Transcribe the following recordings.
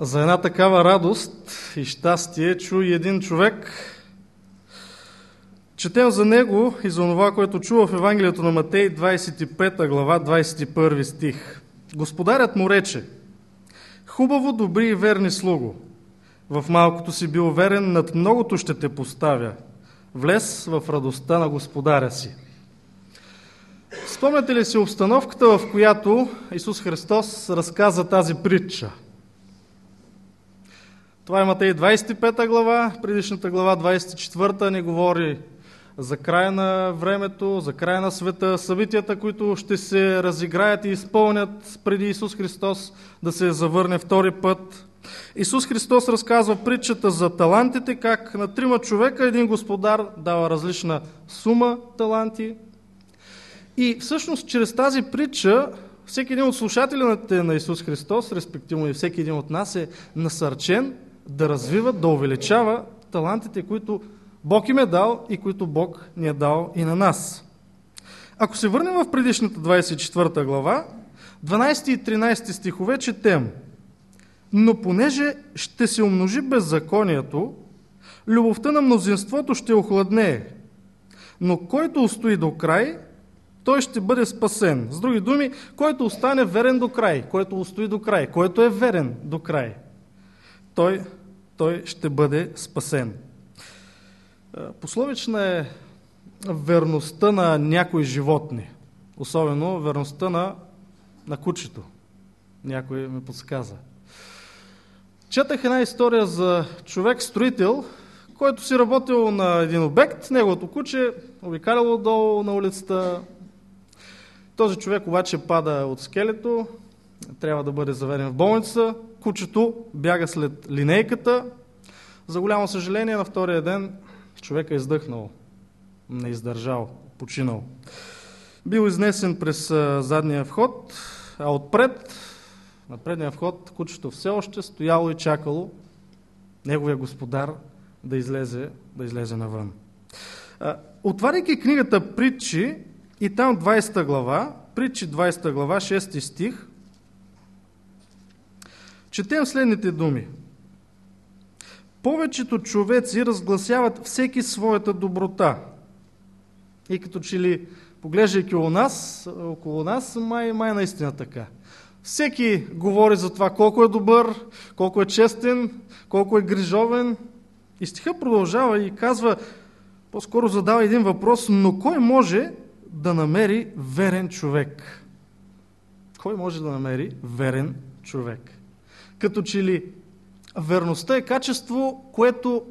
За една такава радост и щастие чу и един човек. Четем за него и за това, което чува в Евангелието на Матей, 25 глава, 21 стих. Господарят му рече, хубаво, добри и верни слуго. В малкото си бил верен, над многото ще те поставя. Влез в радостта на господаря си. Спомняте ли си обстановката, в която Исус Христос разказа тази притча? Това е Матей 25 глава, предишната глава 24 ни говори за края на времето, за края на света, събитията, които ще се разиграят и изпълнят преди Исус Христос да се завърне втори път. Исус Христос разказва притчата за талантите, как на трима човека един господар дава различна сума таланти. И всъщност чрез тази притча всеки един от слушателите на Исус Христос, респективно и всеки един от нас е насърчен да развива, да увеличава талантите, които Бог им е дал и които Бог ни е дал и на нас. Ако се върнем в предишната 24 глава, 12 и 13 стихове четем. Но понеже ще се умножи беззаконието, любовта на мнозинството ще охладнее. Но който устои до край, той ще бъде спасен. С други думи, който остане верен до край, който устои до край, който е верен до край, той, той ще бъде спасен. Пословична е верността на някои животни, особено верността на, на кучето. Някой ме подсказа. Четах една история за човек-строител, който си работил на един обект, неговото куче обикаляло долу на улицата. Този човек обаче пада от скелето, трябва да бъде заведен в болница. Кучето бяга след линейката. За голямо съжаление, на втория ден човека е издъхнал, не издържал, починал. Бил изнесен през задния вход, а отпред, на предния вход, кучето все още стояло и чакало неговия господар да излезе, да излезе навън. Отваряйки книгата Притчи и там 20 глава, Притчи 20 глава, 6 стих, четем следните думи. Повечето човеци разгласяват всеки своята доброта. И като че ли, поглеждайки около нас, около нас май, май наистина така. Всеки говори за това колко е добър, колко е честен, колко е грижовен. И стиха продължава и казва, по-скоро задава един въпрос, но кой може да намери верен човек? Кой може да намери верен човек? Като че ли верността е качество, което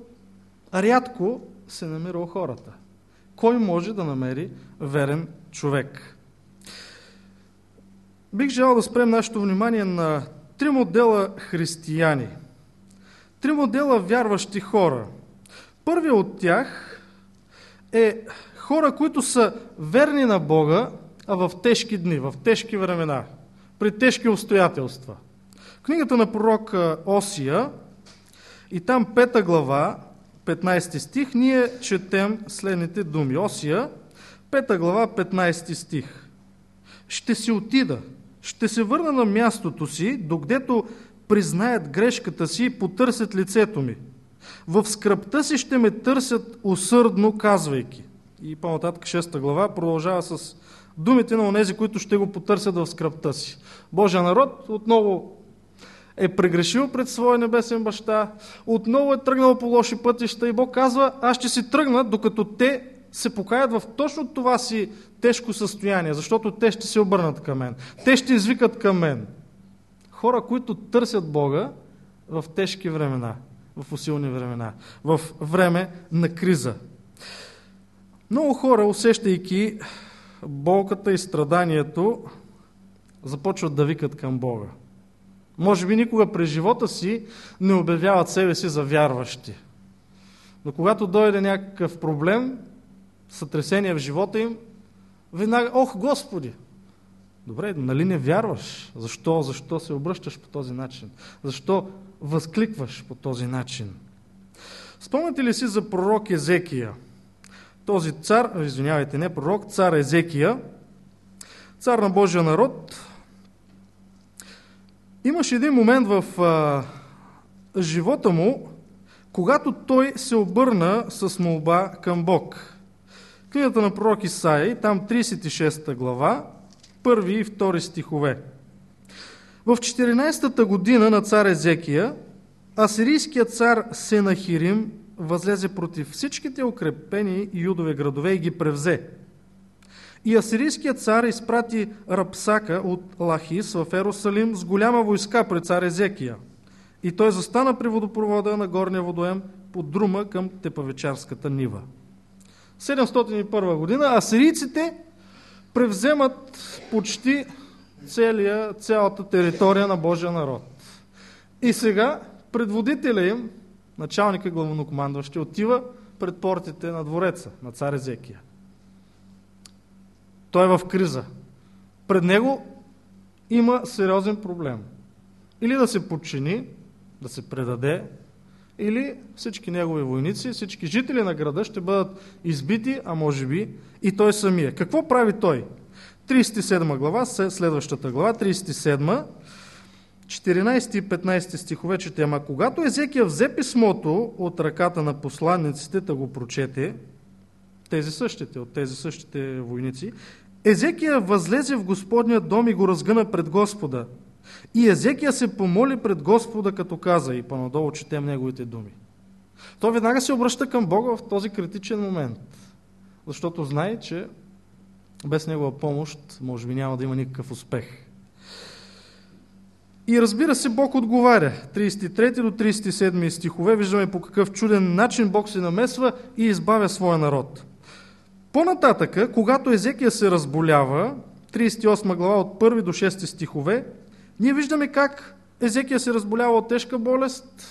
рядко се намира у хората. Кой може да намери верен човек? Бих желал да спрем нашето внимание на три модела християни. Три модела вярващи хора. Първият от тях е хора, които са верни на Бога, а в тежки дни, в тежки времена, при тежки обстоятелства – книгата на пророк Осия и там пета глава, 15 стих, ние четем следните думи. Осия, пета глава, 15 стих. Ще си отида, ще се върна на мястото си, докъдето признаят грешката си и потърсят лицето ми. В скръпта си ще ме търсят усърдно, казвайки. И по-нататък 6 глава продължава с думите на онези, които ще го потърсят в скръпта си. Божия народ отново е прегрешил пред своя небесен баща, отново е тръгнал по лоши пътища и Бог казва, аз ще си тръгна, докато те се покаят в точно това си тежко състояние, защото те ще се обърнат към мен. Те ще извикат към мен. Хора, които търсят Бога в тежки времена, в усилни времена, в време на криза. Много хора, усещайки болката и страданието, започват да викат към Бога. Може би никога през живота си не обявяват себе си за вярващи. Но когато дойде някакъв проблем, сътресение в живота им, веднага, ох, Господи! Добре, нали не вярваш? Защо? Защо се обръщаш по този начин? Защо възкликваш по този начин? Спомняте ли си за пророк Езекия? Този цар, извинявайте, не пророк, цар Езекия, цар на Божия народ, Имаше един момент в а, живота му, когато той се обърна с молба към Бог. Книгата на пророк Исаия, там 36 глава, първи и втори стихове. В 14-та година на цар Езекия, асирийският цар Сенахирим възлезе против всичките укрепени юдове градове и ги превзе. И асирийският цар изпрати Рапсака от Лахис в Ерусалим с голяма войска пред цар Езекия. И той застана при водопровода на горния водоем под Друма към Тепавечарската нива. 701 година асирийците превземат почти целия, цялата територия на Божия народ. И сега предводителя им, началника главнокомандващи, отива пред портите на двореца на цар Езекия. Той е в криза. Пред него има сериозен проблем. Или да се подчини, да се предаде, или всички негови войници, всички жители на града ще бъдат избити, а може би и той самия. Какво прави той? 37 глава, следващата глава, 37, 14 и 15 стихове четем. А когато Езекия взе писмото от ръката на посланниците да го прочете, тези същите, от тези същите войници, Езекия възлезе в Господния дом и го разгъна пред Господа. И Езекия се помоли пред Господа, като каза, и по-надолу четем неговите думи. Той веднага се обръща към Бога в този критичен момент, защото знае, че без Негова помощ може би няма да има никакъв успех. И разбира се, Бог отговаря. 33 до 37 стихове виждаме по какъв чуден начин Бог се намесва и избавя своя народ. По-нататъка, когато Езекия се разболява, 38 глава от 1 до 6 стихове, ние виждаме как Езекия се разболява от тежка болест,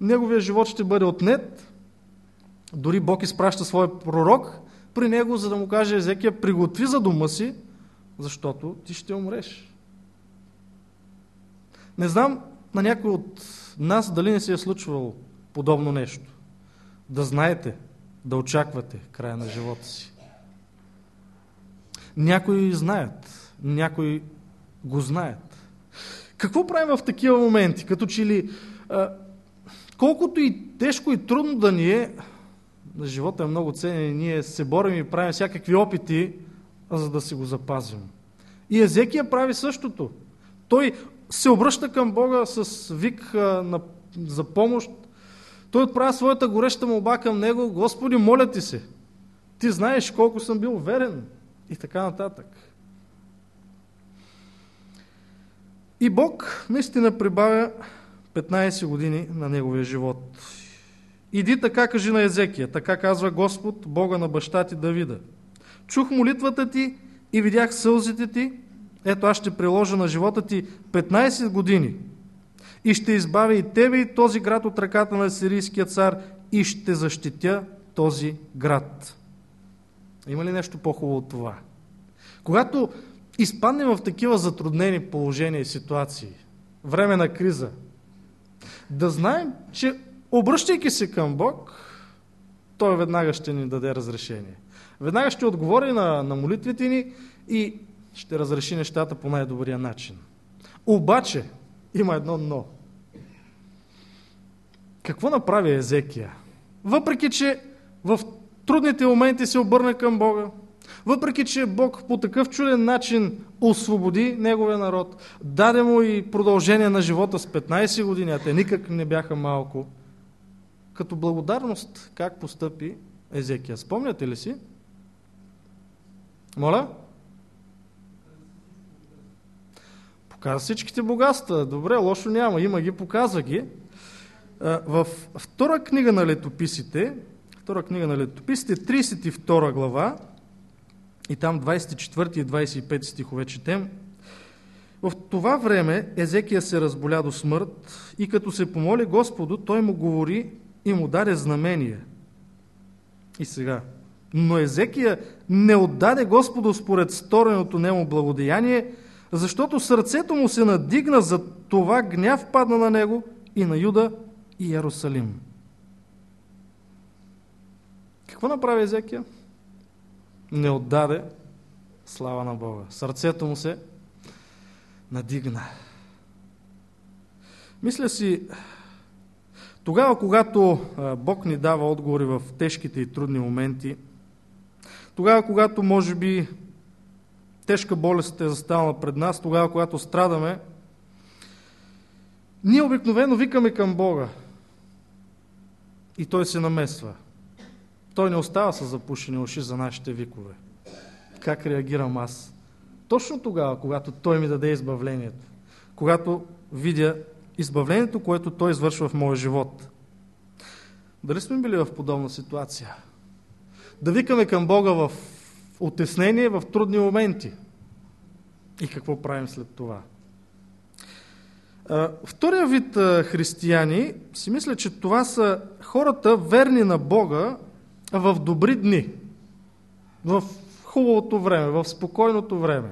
неговия живот ще бъде отнет, дори Бог изпраща своя пророк при него, за да му каже Езекия, приготви за дома си, защото ти ще умреш. Не знам на някой от нас дали не се е случвало подобно нещо. Да знаете, да очаквате края на живота си. Някои знаят, някои го знаят. Какво правим в такива моменти? Като че ли, колкото и тежко и трудно да ни е, на живота е много ценен и ние се борим и правим всякакви опити, за да си го запазим. И Езекия прави същото. Той се обръща към Бога с вик на, за помощ, той отправя своята гореща молба към него, Господи, моля ти се, ти знаеш колко съм бил верен и така нататък. И Бог наистина прибавя 15 години на неговия живот. Иди така, кажи на Езекия, така казва Господ, Бога на баща ти Давида. Чух молитвата ти и видях сълзите ти, ето аз ще приложа на живота ти 15 години и ще избавя и тебе и този град от ръката на сирийския цар и ще защитя този град. Има ли нещо по-хубаво от това? Когато изпаднем в такива затруднени положения и ситуации, време на криза, да знаем, че обръщайки се към Бог, Той веднага ще ни даде разрешение. Веднага ще отговори на, на молитвите ни и ще разреши нещата по най-добрия начин. Обаче, има едно но. Какво направи Езекия? Въпреки, че в трудните моменти се обърна към Бога, въпреки, че Бог по такъв чуден начин освободи неговия народ, даде му и продължение на живота с 15 години, а те никак не бяха малко, като благодарност как постъпи Езекия. Спомняте ли си? Моля? Показва всичките богатства. Добре, лошо няма. Има ги, показва ги. В втора книга на летописите, втора книга на летописите, 32 глава, и там 24 и 25 стихове четем, в това време Езекия се разболя до смърт и като се помоли Господу, той му говори и му даде знамение. И сега, но Езекия не отдаде Господу според стореното нему благодеяние, защото сърцето му се надигна, за това гняв падна на него и на Юда и Ярусалим. Какво направи Езекия? Не отдаде слава на Бога. Сърцето му се надигна. Мисля си, Тогава, когато Бог ни дава отговори в тежките и трудни моменти, тогава, когато може би тежка болест е застанала пред нас, тогава, когато страдаме, ние обикновено викаме към Бога и Той се намесва. Той не остава с запушени уши за нашите викове. Как реагирам аз? Точно тогава, когато Той ми даде избавлението, когато видя избавлението, което Той извършва в моя живот. Дали сме били в подобна ситуация? Да викаме към Бога в отеснение, в трудни моменти. И какво правим след това? Втория вид християни си мисля, че това са хората верни на Бога в добри дни, в хубавото време, в спокойното време.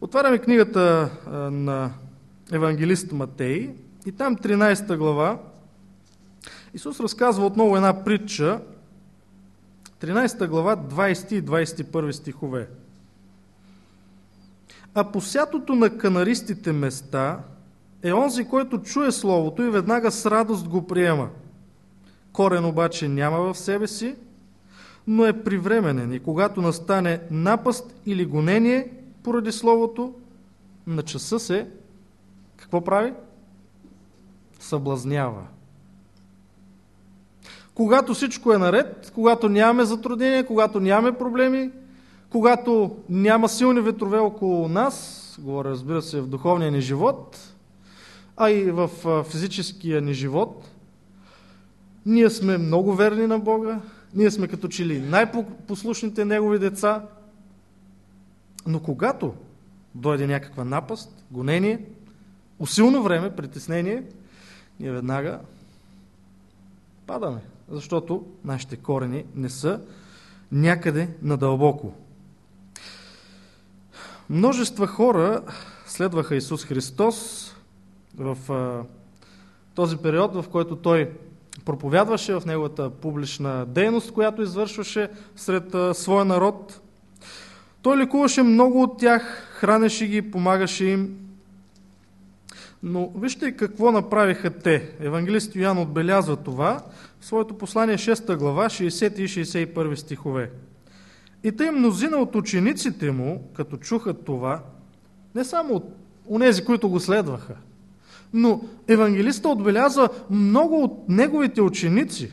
Отваряме книгата на евангелист Матей и там 13 глава Исус разказва отново една притча, 13 глава, 20 и 21 стихове. А посятото на канаристите места е онзи, който чуе Словото и веднага с радост го приема. Корен обаче няма в себе си, но е привременен и когато настане напаст или гонение поради Словото, на часа се какво прави? Съблазнява. Когато всичко е наред, когато нямаме затруднения, когато нямаме проблеми, когато няма силни ветрове около нас, говоря разбира се в духовния ни живот, а и в физическия ни живот, ние сме много верни на Бога, ние сме като че най-послушните Негови деца, но когато дойде някаква напаст, гонение, усилно време, притеснение, ние веднага падаме, защото нашите корени не са някъде надълбоко. Множества хора следваха Исус Христос в този период, в който Той проповядваше в неговата публична дейност, която извършваше сред своя народ. Той лекуваше много от тях, хранеше ги, помагаше им. Но вижте какво направиха те. Евангелист Йоан отбелязва това в своето послание 6 глава, 60 и 61 стихове. И тъй мнозина от учениците му, като чуха това, не само от онези, които го следваха, но евангелиста отбелязва много от неговите ученици,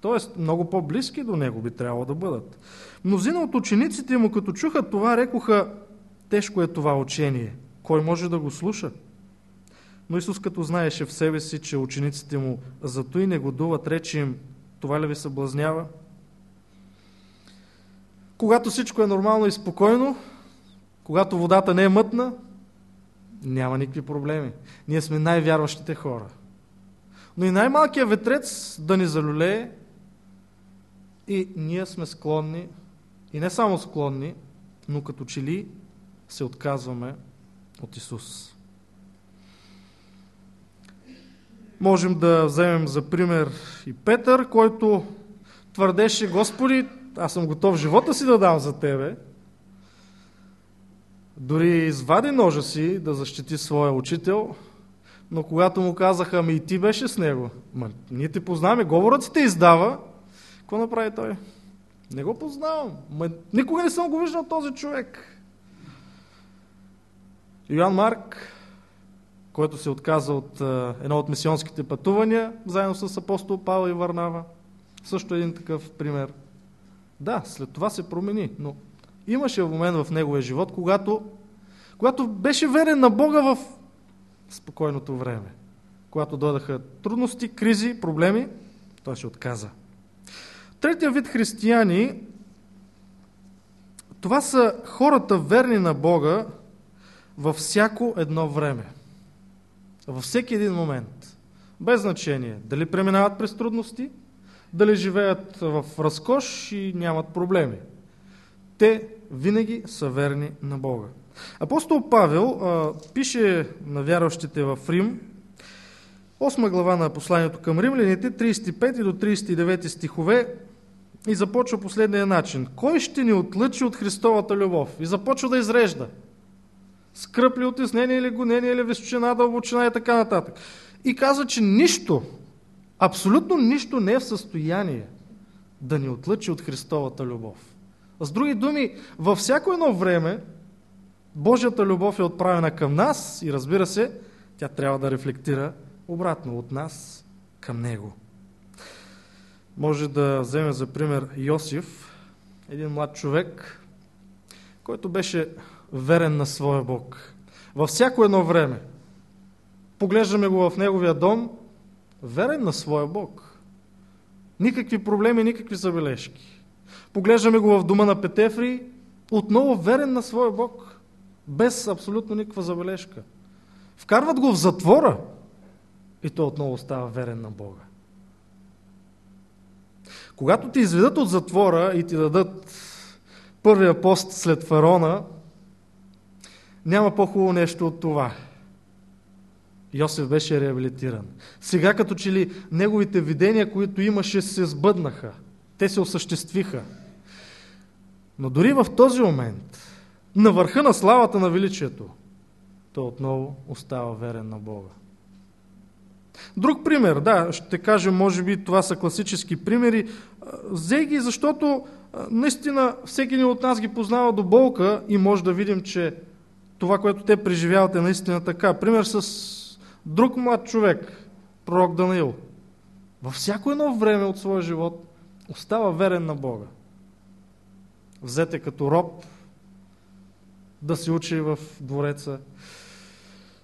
т.е. много по-близки до него би трябвало да бъдат. Мнозина от учениците му, като чуха това, рекоха, тежко е това учение. Кой може да го слуша? Но Исус, като знаеше в себе си, че учениците му зато и негодуват, рече им, това ли ви съблазнява? Когато всичко е нормално и спокойно, когато водата не е мътна, няма никакви проблеми. Ние сме най-вярващите хора. Но и най-малкият ветрец да ни залюлее и ние сме склонни, и не само склонни, но като че ли се отказваме от Исус. Можем да вземем за пример и Петър, който твърдеше, Господи, аз съм готов живота си да дам за Тебе. Дори извади ножа си да защити своя учител, но когато му казаха, ами и ти беше с него, ма, ние те познаваме, говорът си те издава, какво направи той? Не го познавам. Ма, никога не съм го виждал този човек. Йоан Марк, който се отказа от едно от мисионските пътувания, заедно с апостол Павел и Варнава, също един такъв пример. Да, след това се промени, но имаше момент в неговия живот, когато, когато беше верен на Бога в спокойното време. Когато дойдаха трудности, кризи, проблеми, той се отказа. Третия вид християни, това са хората верни на Бога във всяко едно време. Във всеки един момент. Без значение дали преминават през трудности, дали живеят в разкош и нямат проблеми. Те винаги са верни на Бога. Апостол Павел а, пише на вярващите в Рим, 8 глава на посланието към римляните, 35 до 39 стихове, и започва последния начин. Кой ще ни отлъчи от Христовата любов? И започва да изрежда. Скръп ли, отеснение или гонение или височина, дълбочина и така нататък. И казва, че нищо, Абсолютно нищо не е в състояние да ни отлъчи от Христовата любов. С други думи, във всяко едно време Божията любов е отправена към нас и разбира се, тя трябва да рефлектира обратно от нас към Него. Може да вземе за пример Йосиф, един млад човек, който беше верен на своя Бог. Във всяко едно време. Поглеждаме го в неговия дом, верен на своя Бог. Никакви проблеми, никакви забележки. Поглеждаме го в дома на Петефри, отново верен на своя Бог, без абсолютно никаква забележка. Вкарват го в затвора и той отново става верен на Бога. Когато ти изведат от затвора и ти дадат първия пост след фараона, няма по-хубаво нещо от това. Йосиф беше реабилитиран. Сега като че ли неговите видения, които имаше, се сбъднаха. Те се осъществиха. Но дори в този момент, на върха на славата на величието, той отново остава верен на Бога. Друг пример, да, ще кажем, може би това са класически примери. Взе ги, защото наистина всеки един от нас ги познава до болка и може да видим, че това, което те преживяват е наистина така. Пример с друг млад човек, пророк Данаил. Във всяко едно време от своя живот остава верен на Бога. Взете като роб да се учи в двореца.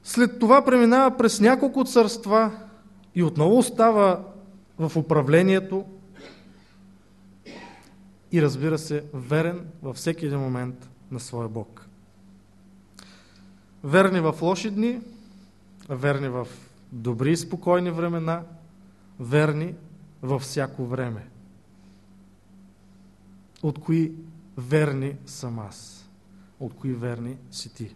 След това преминава през няколко царства и отново остава в управлението и разбира се, верен във всеки един момент на своя Бог. Верни в лоши дни, верни в добри и спокойни времена, верни във всяко време. От кои верни съм аз? От кои верни си ти?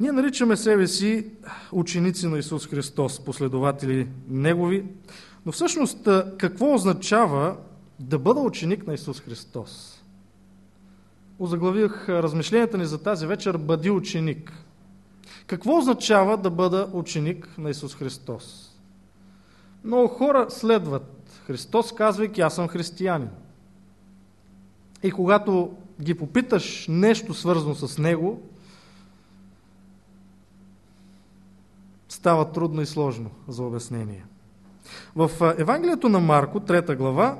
Ние наричаме себе си ученици на Исус Христос, последователи Негови, но всъщност какво означава да бъда ученик на Исус Христос? Озаглавих размишленията ни за тази вечер Бъди ученик. Какво означава да бъда ученик на Исус Христос? Много хора следват Христос, казвайки аз съм християнин. И когато ги попиташ нещо свързано с Него, става трудно и сложно за обяснение. В Евангелието на Марко, 3 глава,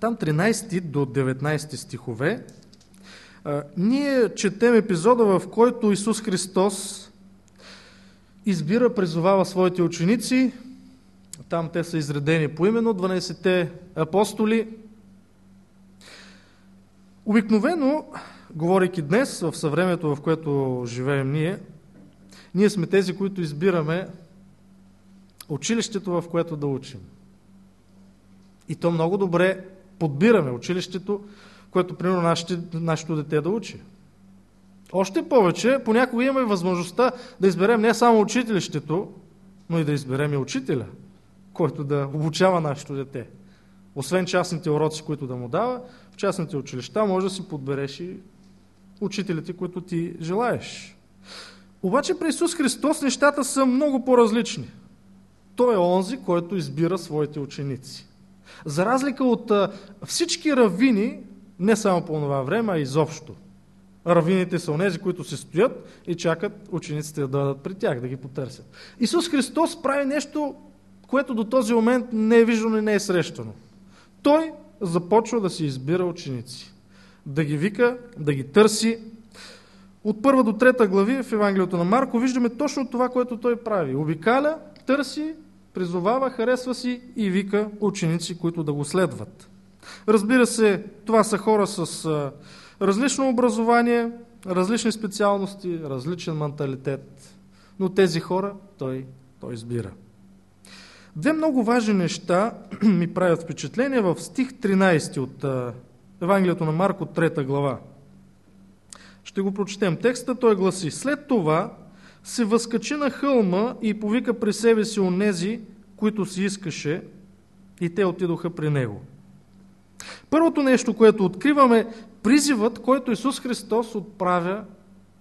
там 13 до 19 стихове, ние четем епизода, в който Исус Христос избира, призовава своите ученици. Там те са изредени по именно 12-те апостоли. Обикновено, говорейки днес, в съвремето, в което живеем ние, ние сме тези, които избираме училището, в което да учим. И то много добре подбираме училището, което, примерно, нашите, нашето дете да учи. Още повече, понякога имаме възможността да изберем не само училището, но и да изберем и учителя, който да обучава нашето дете. Освен частните уроци, които да му дава, в частните училища може да си подбереш и учителите, които ти желаеш. Обаче при Исус Христос нещата са много по-различни. Той е онзи, който избира своите ученици. За разлика от всички равини, не само по това време, а изобщо. Равините са онези, които се стоят и чакат учениците да дойдат при тях, да ги потърсят. Исус Христос прави нещо, което до този момент не е виждано и не е срещано. Той започва да си избира ученици. Да ги вика, да ги търси, от първа до трета глави в Евангелието на Марко виждаме точно това, което той прави. Обикаля, търси, призовава, харесва си и вика ученици, които да го следват. Разбира се, това са хора с различно образование, различни специалности, различен менталитет. Но тези хора той, той избира. Две много важни неща ми правят впечатление в стих 13 от Евангелието на Марко, 3 глава. Ще го прочетем. Текста той гласи. След това се възкачи на хълма и повика при себе си онези, които си искаше, и те отидоха при него. Първото нещо, което откриваме, призивът, който Исус Христос отправя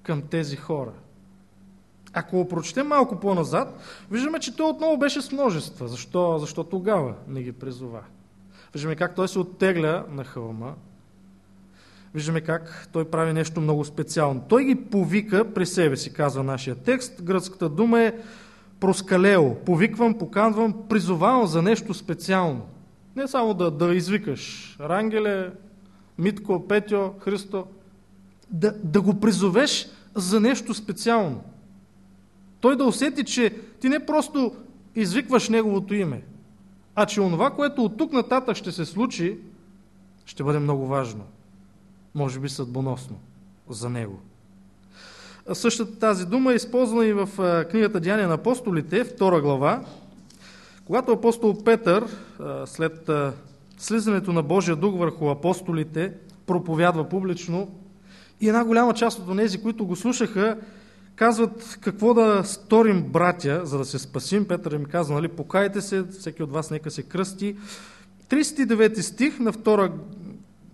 към тези хора. Ако го прочетем малко по-назад, виждаме, че той отново беше с множества. Защо? Защо тогава не ги призова? Виждаме как той се оттегля на хълма. Виждаме как той прави нещо много специално. Той ги повика при себе си, казва нашия текст. Гръцката дума е проскалео. Повиквам, поканвам, призовавам за нещо специално. Не само да, да извикаш Рангеле, Митко, Петьо, Христо. Да, да го призовеш за нещо специално. Той да усети, че ти не просто извикваш неговото име, а че онова, което от тук нататък ще се случи, ще бъде много важно. Може би съдбоносно за него. Същата тази дума е използвана и в книгата Деяния на апостолите, втора глава, когато апостол Петър, след слизането на Божия дух върху апостолите, проповядва публично и една голяма част от тези, които го слушаха, казват какво да сторим, братя, за да се спасим. Петър им казва, нали, покайте се, всеки от вас нека се кръсти. 39 стих на втора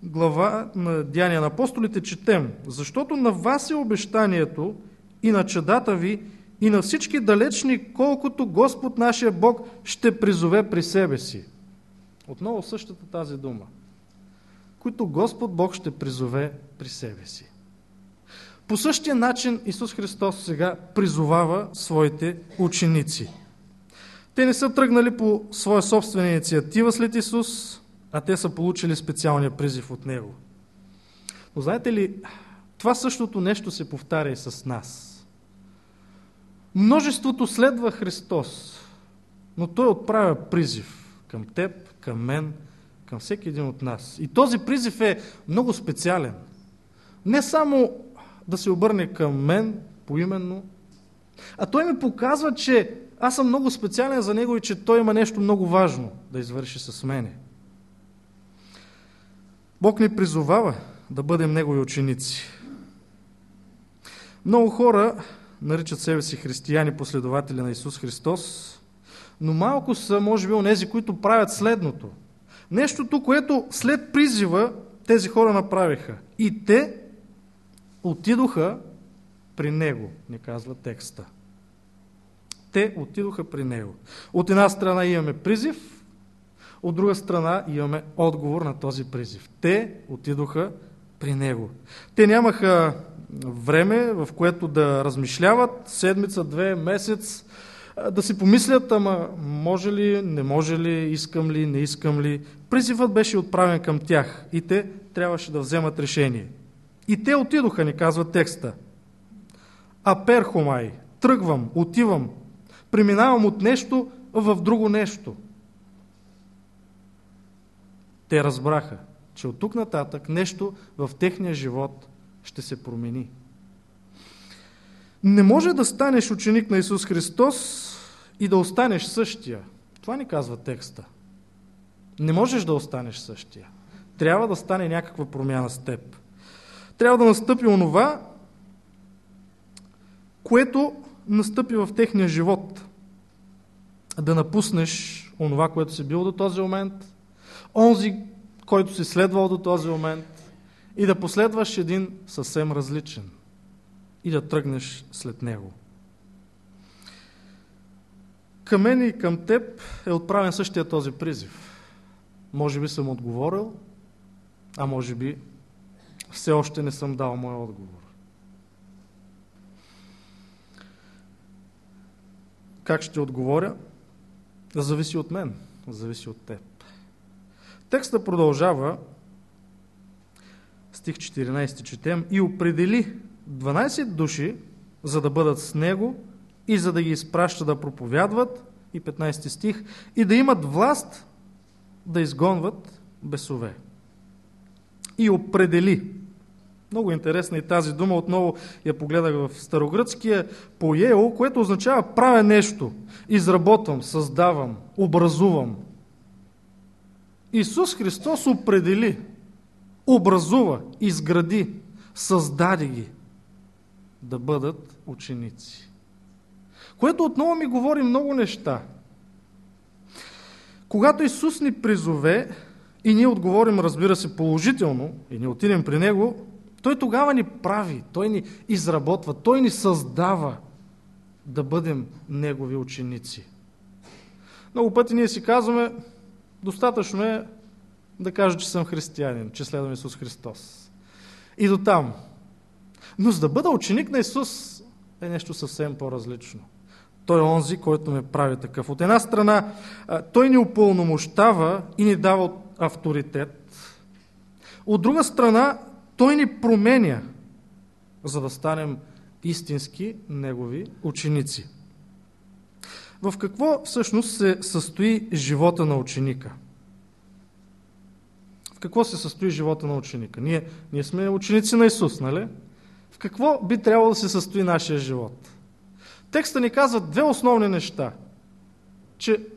глава на Деяния на апостолите четем. Защото на вас е обещанието и на чадата ви, и на всички далечни, колкото Господ нашия Бог ще призове при себе си. Отново същата тази дума. Които Господ Бог ще призове при себе си. По същия начин Исус Христос сега призовава своите ученици. Те не са тръгнали по своя собствена инициатива след Исус, а те са получили специалния призив от Него. Но знаете ли, това същото нещо се повтаря и с нас. Множеството следва Христос, но Той отправя призив към теб, към мен, към всеки един от нас. И този призив е много специален. Не само да се обърне към мен поименно, а той ми показва, че аз съм много специален за него и че той има нещо много важно да извърши с мене. Бог ни призовава да бъдем Негови ученици. Много хора наричат себе си християни, последователи на Исус Христос, но малко са, може би, онези, които правят следното. Нещото, което след призива тези хора направиха. И те отидоха при Него, ни казва текста. Те отидоха при Него. От една страна имаме призив, от друга страна имаме отговор на този призив. Те отидоха при Него. Те нямаха време, в което да размишляват, седмица, две, месец, да си помислят, ама може ли, не може ли, искам ли, не искам ли. Призивът беше отправен към тях и те трябваше да вземат решение. И те отидоха, ни казва текста. А перхомай, тръгвам, отивам, преминавам от нещо в друго нещо. Те разбраха, че от тук нататък нещо в техния живот ще се промени. Не може да станеш ученик на Исус Христос и да останеш същия. Това ни казва текста. Не можеш да останеш същия. Трябва да стане някаква промяна с теб. Трябва да настъпи онова, което настъпи в техния живот. Да напуснеш онова, което си бил до този момент, онзи, който си следвал до този момент и да последваш един съвсем различен и да тръгнеш след него. Към мен и към теб е отправен същия този призив. Може би съм отговорил, а може би все още не съм дал моя отговор. Как ще отговоря? Зависи от мен, зависи от теб. Текста продължава, стих 14 четем, и определи 12 души, за да бъдат с него и за да ги изпраща да проповядват, и 15 стих, и да имат власт да изгонват бесове. И определи. Много интересна и тази дума, отново я погледах в старогръцкия поел, което означава правя нещо, изработвам, създавам, образувам. Исус Христос определи, образува, изгради, създаде ги да бъдат ученици. Което отново ми говори много неща. Когато Исус ни призове и ние отговорим, разбира се, положително и не отидем при Него, Той тогава ни прави, Той ни изработва, Той ни създава. да бъдем Негови ученици. Много пъти ние си казваме, достатъчно е да кажа, че съм християнин, че следвам Исус Христос. И до там. Но за да бъда ученик на Исус е нещо съвсем по-различно. Той е онзи, който ме прави такъв. От една страна, той ни упълномощава и ни дава авторитет. От друга страна, той ни променя, за да станем истински негови ученици. В какво всъщност се състои живота на ученика? В какво се състои живота на ученика? Ние, ние сме ученици на Исус, нали? В какво би трябвало да се състои нашия живот? Текста ни казва две основни неща. Че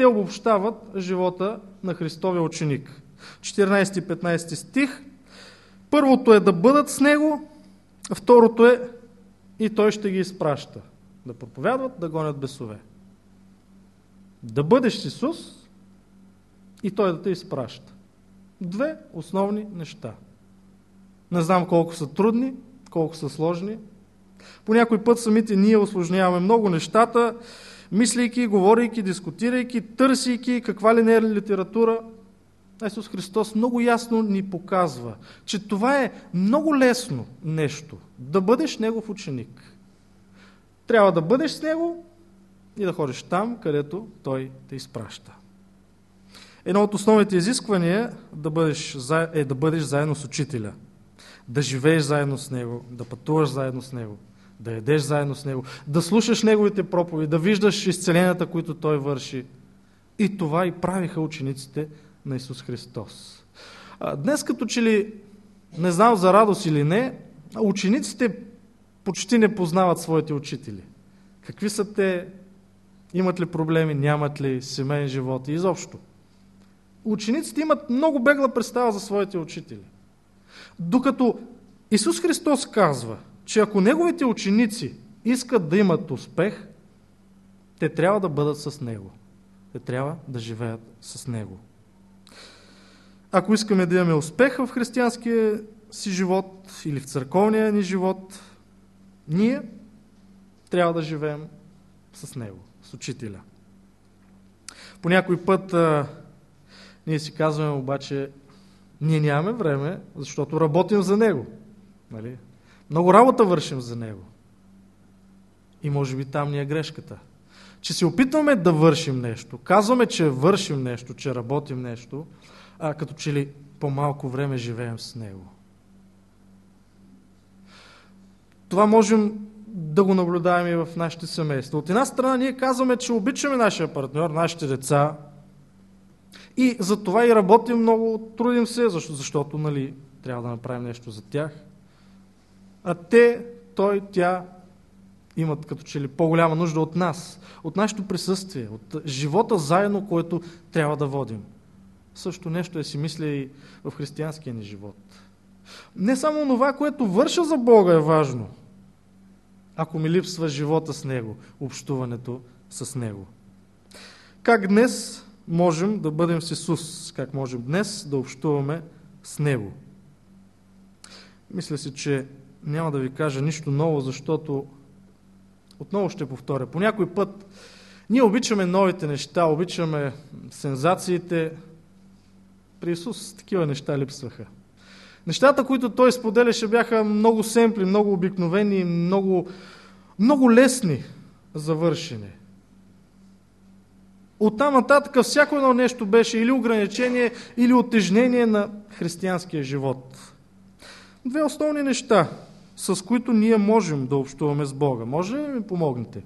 те обобщават живота на Христовия ученик. 14 и 15 стих. Първото е да бъдат с Него, второто е и Той ще ги изпраща. Да проповядват, да гонят бесове. Да бъдеш Исус и Той да те изпраща. Две основни неща. Не знам колко са трудни, колко са сложни. По някой път самите ние осложняваме много нещата, мислейки, говорейки, дискутирайки, търсейки каква ли не е литература. Исус Христос много ясно ни показва, че това е много лесно нещо, да бъдеш Негов ученик. Трябва да бъдеш с Него и да ходиш там, където Той те изпраща. Едно от основните изисквания да бъдеш, е да бъдеш заедно с учителя, да живееш заедно с него, да пътуваш заедно с него, да едеш заедно с него, да слушаш неговите проповеди, да виждаш изцеленията, които той върши. И това и правиха учениците на Исус Христос. Днес като че ли, не знам за радост или не, учениците почти не познават своите учители. Какви са те, имат ли проблеми, нямат ли семейен живот и изобщо. Учениците имат много бегла представа за своите учители. Докато Исус Христос казва, че ако Неговите ученици искат да имат успех, те трябва да бъдат с Него. Те трябва да живеят с Него. Ако искаме да имаме успех в християнския си живот или в църковния ни живот, ние трябва да живеем с Него, с Учителя. По някой път а, ние си казваме обаче, ние нямаме време, защото работим за Него. Нали? Много работа вършим за Него. И може би там ни е грешката. Че се опитваме да вършим нещо, казваме, че вършим нещо, че работим нещо, а като че ли по-малко време живеем с Него. Това можем да го наблюдаем и в нашите семейства. От една страна ние казваме, че обичаме нашия партньор, нашите деца, и за това и работим много, трудим се, защото, защото нали, трябва да направим нещо за тях. А те, той, тя имат като че ли по-голяма нужда от нас, от нашето присъствие, от живота заедно, което трябва да водим. Също нещо е си мисля и в християнския ни живот. Не само това, което върша за Бога е важно, ако ми липсва живота с Него, общуването с Него. Как днес можем да бъдем с Исус? Как можем днес да общуваме с Него? Мисля си, че няма да ви кажа нищо ново, защото отново ще повторя. По някой път ние обичаме новите неща, обичаме сензациите. При Исус такива неща липсваха. Нещата, които той споделяше, бяха много семпли, много обикновени, много, много лесни за вършене. Оттам нататък всяко едно нещо беше или ограничение, или отежнение на християнския живот. Две основни неща, с които ние можем да общуваме с Бога. Може ли да ми помогнете?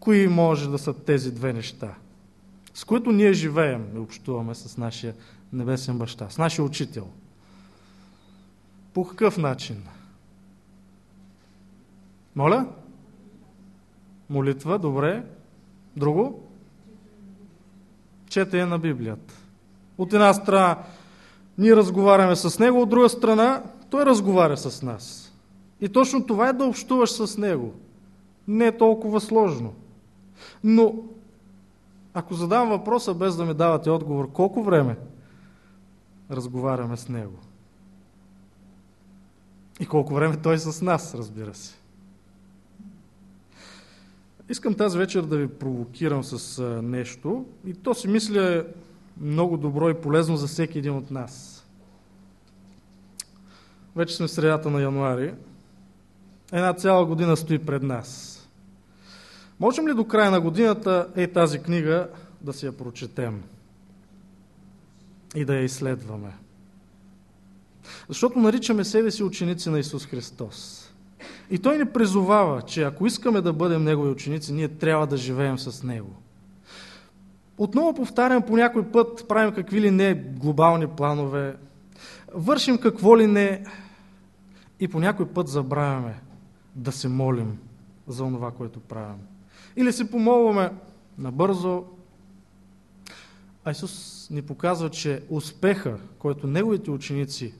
Кои може да са тези две неща? С които ние живеем и общуваме с нашия небесен баща, с нашия учител. По какъв начин? Моля? Молитва, добре. Друго? четене на Библията. От една страна ние разговаряме с Него, от друга страна Той разговаря с нас. И точно това е да общуваш с Него. Не е толкова сложно. Но ако задам въпроса без да ми давате отговор, колко време разговаряме с Него? И колко време Той с нас, разбира се. Искам тази вечер да ви провокирам с нещо и то си мисля е много добро и полезно за всеки един от нас. Вече сме в средата на януари. Една цяла година стои пред нас. Можем ли до края на годината е тази книга да си я прочетем и да я изследваме? Защото наричаме себе си ученици на Исус Христос. И Той ни призовава, че ако искаме да бъдем Негови ученици, ние трябва да живеем с Него. Отново повтарям, по някой път правим какви ли не глобални планове, вършим какво ли не и по някой път забравяме да се молим за това, което правим. Или се помолваме набързо. А Исус ни показва, че успеха, който Неговите ученици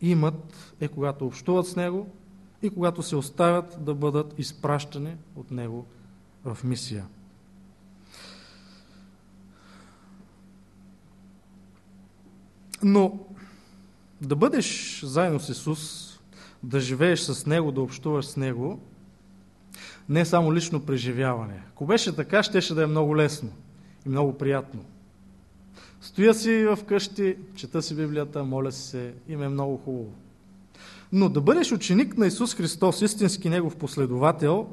имат, е когато общуват с Него, и когато се оставят да бъдат изпращани от Него в мисия. Но да бъдеш заедно с Исус, да живееш с Него, да общуваш с Него, не само лично преживяване. Ако беше така, щеше да е много лесно и много приятно. Стоя си в къщи, чета си Библията, моля си се и ме е много хубаво. Но да бъдеш ученик на Исус Христос, истински Негов последовател,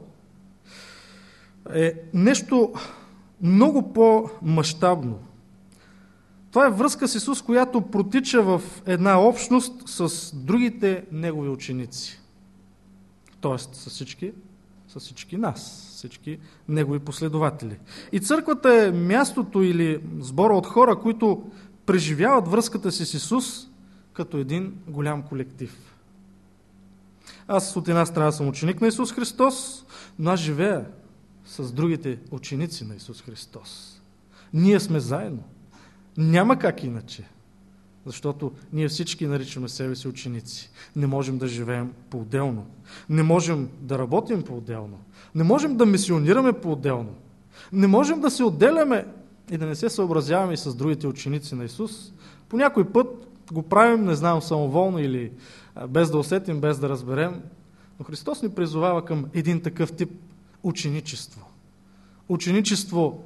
е нещо много по-масштабно. Това е връзка с Исус, която протича в една общност с другите Негови ученици. Тоест с всички, с всички нас, всички Негови последователи. И църквата е мястото или сбора от хора, които преживяват връзката си с Исус като един голям колектив. Аз от една страна съм ученик на Исус Христос, но аз живея с другите ученици на Исус Христос. Ние сме заедно. Няма как иначе. Защото ние всички наричаме себе си ученици. Не можем да живеем по-отделно. Не можем да работим по-отделно. Не можем да мисионираме по-отделно. Не можем да се отделяме и да не се съобразяваме с другите ученици на Исус. По някой път го правим, не знам, самоволно или без да усетим, без да разберем. Но Христос ни призовава към един такъв тип ученичество. Ученичество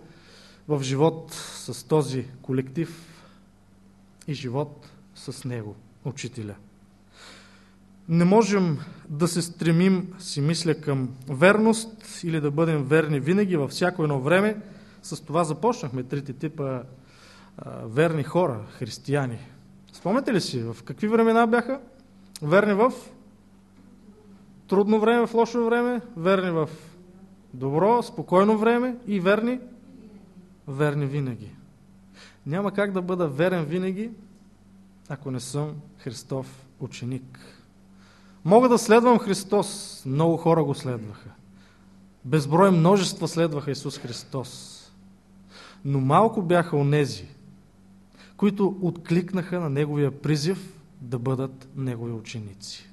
в живот с този колектив и живот с Него, Учителя. Не можем да се стремим, си мисля, към верност или да бъдем верни винаги, във всяко едно време. С това започнахме трите типа верни хора, християни. Спомняте ли си, в какви времена бяха? Верни в трудно време, в лошо време, верни в добро, спокойно време и верни, верни винаги. Няма как да бъда верен винаги, ако не съм Христов ученик. Мога да следвам Христос. Много хора го следваха. Безброй множества следваха Исус Христос. Но малко бяха онези, които откликнаха на Неговия призив да бъдат Негови ученици.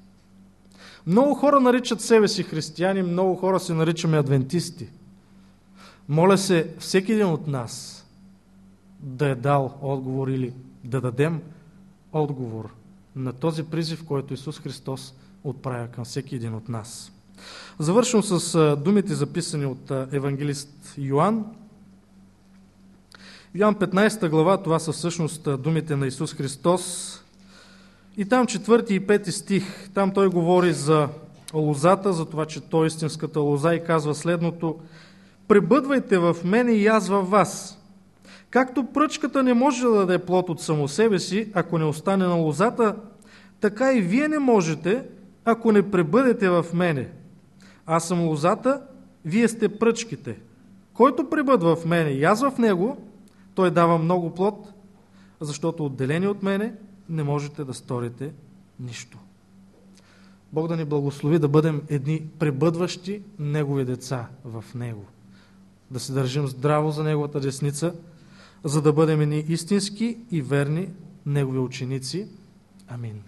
Много хора наричат себе си християни, много хора се наричаме адвентисти. Моля се всеки един от нас да е дал отговор или да дадем отговор на този призив, който Исус Христос отправя към всеки един от нас. Завършвам с думите записани от евангелист Йоанн. Йоанн 15 глава, това са всъщност думите на Исус Христос, и там четвърти и пети стих, там той говори за лозата, за това, че той е истинската лоза и казва следното Пребъдвайте в мене и аз във вас. Както пръчката не може да даде плод от само себе си, ако не остане на лозата, така и вие не можете, ако не пребъдете в мене. Аз съм лозата, вие сте пръчките. Който пребъдва в мене и аз в него, той дава много плод, защото отделени от мене не можете да сторите нищо. Бог да ни благослови да бъдем едни пребъдващи Негови деца в Него. Да се държим здраво за Неговата десница, за да бъдем едни истински и верни Негови ученици. Амин.